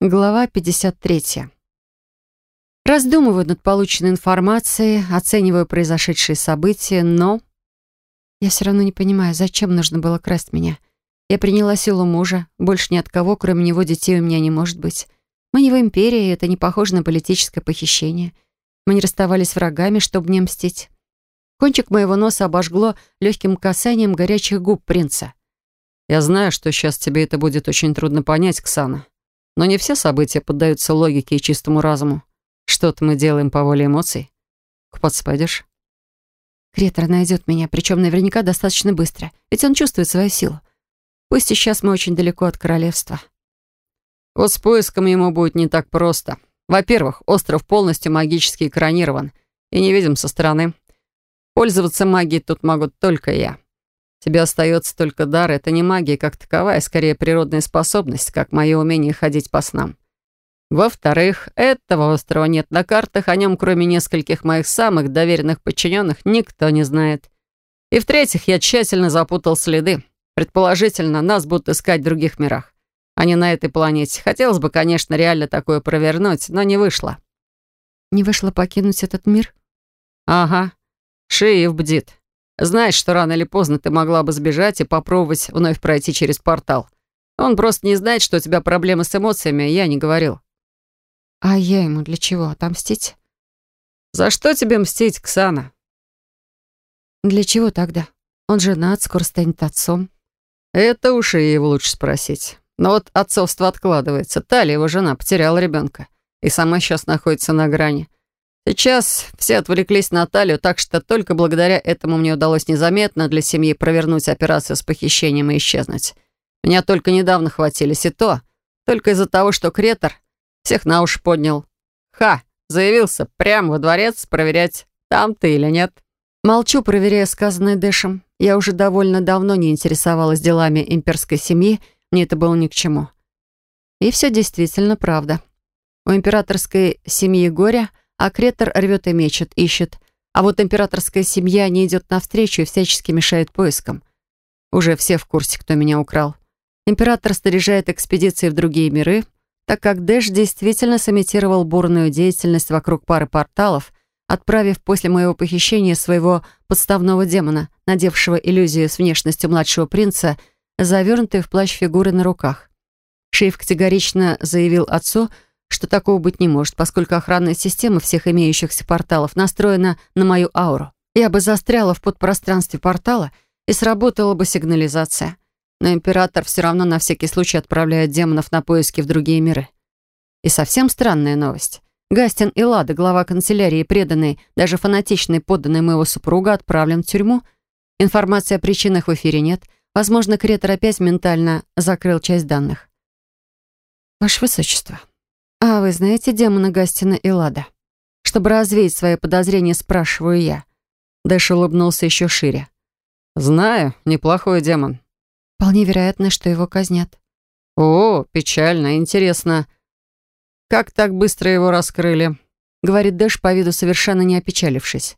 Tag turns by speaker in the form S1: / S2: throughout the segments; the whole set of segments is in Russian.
S1: Глава 53. Раздумываю над полученной информацией, оцениваю произошедшие события, но... Я все равно не понимаю, зачем нужно было красть меня. Я приняла силу мужа, больше ни от кого, кроме него, детей у меня не может быть. Мы не в империи, это не похоже на политическое похищение. Мы не расставались врагами, чтобы не мстить. Кончик моего носа обожгло легким касанием горячих губ принца.
S2: «Я знаю, что сейчас тебе это будет очень трудно понять, Ксана», но не все события поддаются логике и чистому разуму. Что-то мы делаем по воле эмоций. Купаться пойдешь?
S1: Кретор найдет меня, причем наверняка достаточно быстро, ведь он чувствует свою силу. Пусть сейчас мы очень далеко от королевства.
S2: Вот с поиском ему будет не так просто. Во-первых, остров полностью магически экранирован и не видим со стороны. Пользоваться магией тут могут только я. Тебе остается только дар. Это не магия как таковая, скорее природная способность, как мое умение ходить по снам. Во-вторых, этого острова нет на картах, о нем, кроме нескольких моих самых доверенных подчиненных, никто не знает. И в-третьих, я тщательно запутал следы. Предположительно, нас будут искать в других мирах, а не на этой планете. Хотелось бы, конечно, реально такое провернуть, но не вышло.
S1: Не вышло покинуть этот мир?
S2: Ага. Шиев бдит. Знаешь, что рано или поздно ты могла бы сбежать и попробовать вновь пройти через портал. Он просто не знает, что у тебя проблемы с эмоциями, я не говорил.
S1: А я ему для чего? Отомстить?
S2: За что тебе мстить, Ксана?
S1: Для чего тогда? Он женат, скоро станет отцом.
S2: Это уж и его лучше спросить. Но вот отцовство откладывается. Талия, его жена, потеряла ребенка. И сама сейчас находится на грани. Сейчас все отвлеклись на Талию, так что только благодаря этому мне удалось незаметно для семьи провернуть операцию с похищением и исчезнуть. Меня только недавно хватились, и то только из-за того, что Кретор всех на уши поднял. Ха! Заявился прямо во дворец проверять, там ты или нет.
S1: Молчу, проверяя сказанное Дэшем. Я уже довольно давно не интересовалась делами имперской семьи, мне это было ни к чему. И все действительно правда. У императорской семьи горя – а Кретор рвет и мечет, ищет. А вот императорская семья не идет навстречу и всячески мешает поискам. Уже все в курсе, кто меня украл. Император снаряжает экспедиции в другие миры, так как Дэш действительно сымитировал бурную деятельность вокруг пары порталов, отправив после моего похищения своего подставного демона, надевшего иллюзию с внешностью младшего принца, завернутую в плащ фигуры на руках. Шейф категорично заявил отцу, что такого быть не может, поскольку охранная система всех имеющихся порталов настроена на мою ауру. Я бы застряла в подпространстве портала, и сработала бы сигнализация. Но император все равно на всякий случай отправляет демонов на поиски в другие миры. И совсем странная новость. Гастин и Лада, глава канцелярии, преданный, даже фанатичный подданный моего супруга, отправлен в тюрьму. Информации о причинах в эфире нет. Возможно, Кретор опять ментально закрыл часть данных. «Ваше Высочество, «А вы знаете демона Гастина и Лада?» Чтобы развеять свои подозрения, спрашиваю я. Дэш улыбнулся еще шире.
S2: «Знаю, неплохой демон».
S1: «Вполне вероятно, что его казнят».
S2: «О, печально, интересно. Как так быстро его раскрыли?»
S1: Говорит Дэш по виду совершенно не опечалившись.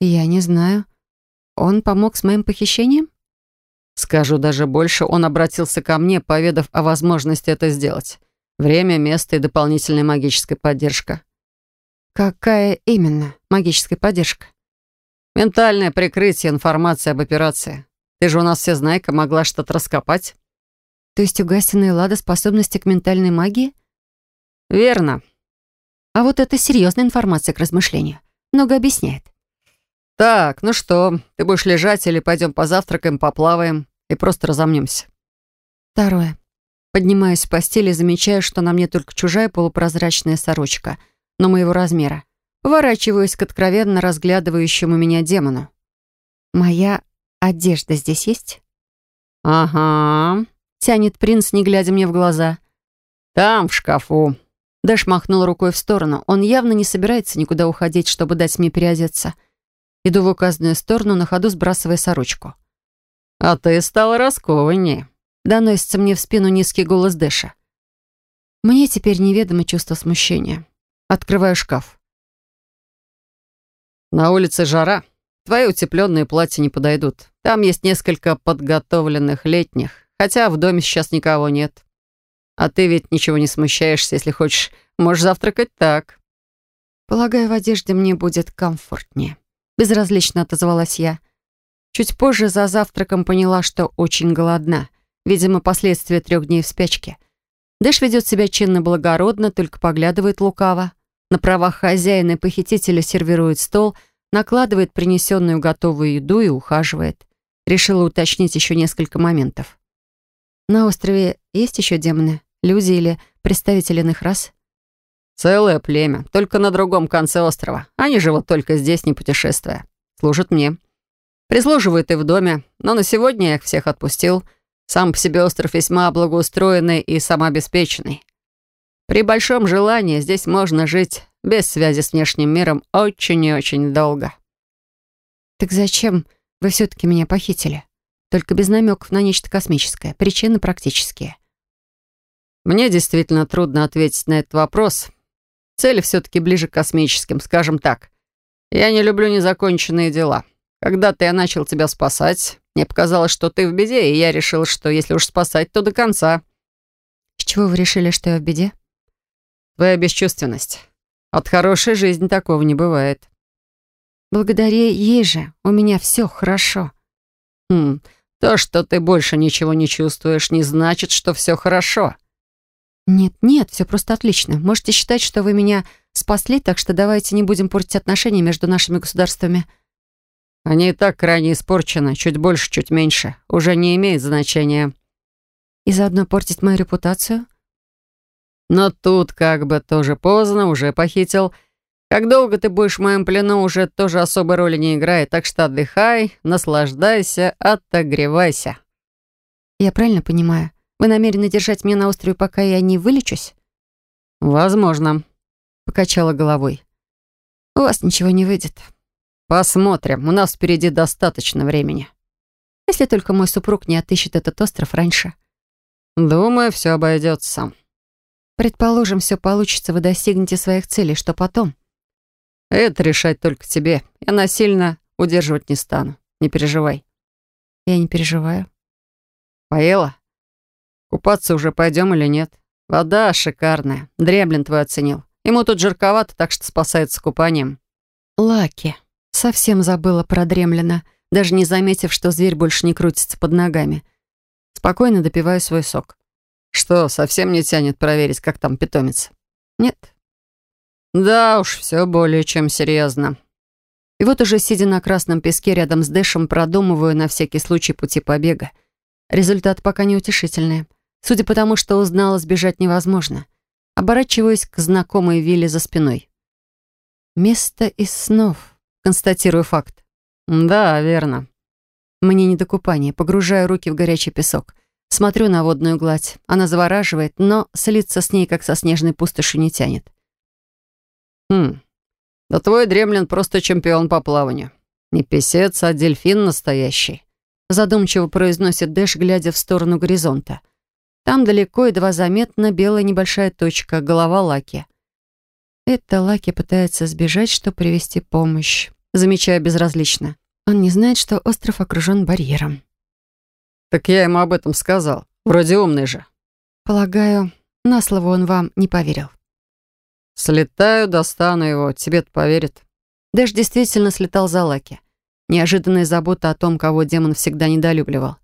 S1: «Я не знаю. Он помог с моим похищением?»
S2: Скажу даже больше, он обратился ко мне, поведав о возможности это сделать. Время, место и дополнительная магическая поддержка.
S1: Какая именно магическая поддержка?
S2: Ментальное прикрытие информации об операции. Ты же у нас все знайка, могла что-то раскопать.
S1: То есть у Гастина и Лада способности к ментальной магии?
S2: Верно.
S1: А вот это серьезная информация к размышлению. Много объясняет.
S2: Так, ну что, ты будешь лежать или пойдем позавтракаем, поплаваем и просто разомнемся?
S1: Второе. Поднимаюсь с постели и замечаю, что на мне только чужая полупрозрачная сорочка, но моего размера. Поворачиваюсь к откровенно разглядывающему меня демону. «Моя одежда здесь есть?»
S2: «Ага», —
S1: тянет принц, не глядя мне в глаза.
S2: «Там, в шкафу».
S1: Дэш махнул рукой в сторону. Он явно не собирается никуда уходить, чтобы дать мне переодеться. Иду в указанную сторону, на ходу сбрасывая сорочку.
S2: «А ты стала раскованнее»,
S1: Доносится мне в спину низкий голос Дэша. Мне теперь неведомо чувство смущения. Открываю шкаф.
S2: На улице жара. Твои утепленные платья не подойдут. Там есть несколько подготовленных летних, хотя в доме сейчас никого нет. А ты ведь ничего не смущаешься, если хочешь. Можешь завтракать так.
S1: Полагаю, в одежде мне будет комфортнее. Безразлично отозвалась я. Чуть позже за завтраком поняла, что очень голодна. Видимо, последствия трех дней в спячке. Дэш ведет себя чинно-благородно, только поглядывает лукаво. На правах хозяина и похитителя сервирует стол, накладывает принесенную готовую еду и ухаживает. Решила уточнить еще несколько моментов. На острове есть еще демоны? Люди или представители иных рас?
S2: Целое племя, только на другом конце острова. Они живут только здесь, не путешествуя. Служат мне. Прислуживают и в доме, но на сегодня я их всех отпустил. Сам по себе остров весьма благоустроенный и самообеспеченный. При большом желании здесь можно жить без связи с внешним миром очень и очень долго.
S1: Так зачем вы все-таки меня похитили? Только без намеков на нечто космическое. Причины практические.
S2: Мне действительно трудно ответить на этот вопрос. Цели все-таки ближе к космическим, скажем так. Я не люблю незаконченные дела. Когда-то я начал тебя спасать. Мне показалось, что ты в беде, и я решил, что если уж спасать, то до конца.
S1: С чего вы решили, что я в беде?
S2: Твоя бесчувственность. От хорошей жизни такого не бывает.
S1: Благодаря ей же у меня все хорошо.
S2: Хм, то, что ты больше ничего не чувствуешь, не значит, что все хорошо.
S1: Нет-нет, все просто отлично. Можете считать, что вы меня спасли, так что давайте не будем портить отношения между нашими государствами.
S2: Они и так крайне испорчены, чуть больше, чуть меньше. Уже не имеет значения.
S1: И заодно портить мою репутацию?
S2: Но тут как бы тоже поздно, уже похитил. Как долго ты будешь в моем плену, уже тоже особой роли не играет, так что отдыхай, наслаждайся, отогревайся.
S1: Я правильно понимаю? Вы намерены держать меня на острове, пока я не вылечусь?
S2: Возможно.
S1: Покачала головой. У вас ничего не выйдет.
S2: «Посмотрим. У нас впереди достаточно времени».
S1: «Если только мой супруг не отыщет этот остров раньше».
S2: «Думаю, все обойдется».
S1: «Предположим, все получится, вы достигнете своих целей. Что потом?»
S2: «Это решать только тебе. Я насильно удерживать не стану. Не переживай».
S1: «Я не переживаю».
S2: «Поела? Купаться уже пойдем или нет? Вода шикарная. Дремлин твой оценил. Ему тут жарковато, так что спасается купанием».
S1: «Лаки». Совсем забыла про дремлина, даже не заметив, что зверь больше не крутится под ногами. Спокойно допиваю свой сок.
S2: Что, совсем не тянет проверить, как там питомец?
S1: Нет.
S2: Да уж, все более чем серьезно.
S1: И вот уже сидя на красном песке рядом с Дэшем, продумываю на всякий случай пути побега. Результат пока неутешительный. Судя по тому, что узнала, сбежать невозможно. Оборачиваюсь к знакомой вилле за спиной. Место из снов. Констатирую факт.
S2: Да, верно.
S1: Мне не до купания. Погружаю руки в горячий песок. Смотрю на водную гладь. Она завораживает, но слиться с ней, как со снежной пустошью, не тянет.
S2: Хм, да твой дремлин просто чемпион по плаванию. Не писец, а дельфин настоящий.
S1: Задумчиво произносит Дэш, глядя в сторону горизонта. Там далеко едва заметна белая небольшая точка, голова Лаки. Это Лаки пытается сбежать, чтобы привести помощь. Замечаю безразлично. Он не знает, что остров окружен барьером.
S2: Так я ему об этом сказал. Вроде умный же.
S1: Полагаю, на слово он вам не поверил.
S2: Слетаю, достану его. Тебе-то поверит.
S1: Дэш действительно слетал за Лаки. Неожиданная забота о том, кого демон всегда недолюбливал.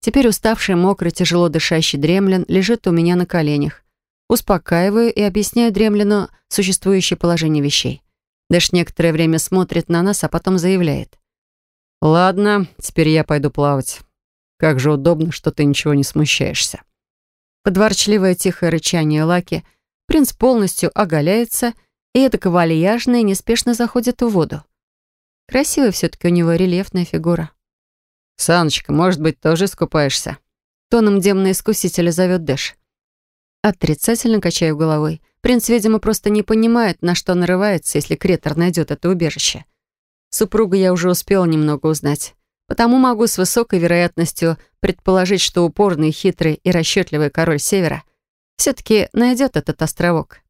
S1: Теперь уставший, мокрый, тяжело дышащий дремлин лежит у меня на коленях. Успокаиваю и объясняю Дремлину существующее положение вещей. Дэш некоторое время смотрит на нас, а потом заявляет.
S2: «Ладно, теперь я пойду плавать. Как же удобно, что ты ничего не смущаешься».
S1: Подворчливое тихое рычание Лаки. Принц полностью оголяется, и эта вальяжно неспешно заходит в воду. Красивая все-таки у него рельефная фигура.
S2: «Саночка, может быть, тоже искупаешься?»
S1: Тоном демона-искусителя зовет Дэш. Отрицательно качаю головой. Принц, видимо, просто не понимает, на что нарывается, если Кретор найдет это убежище. Супруга я уже успела немного узнать. Потому могу с высокой вероятностью предположить, что упорный, хитрый и расчетливый король Севера все-таки найдет этот островок.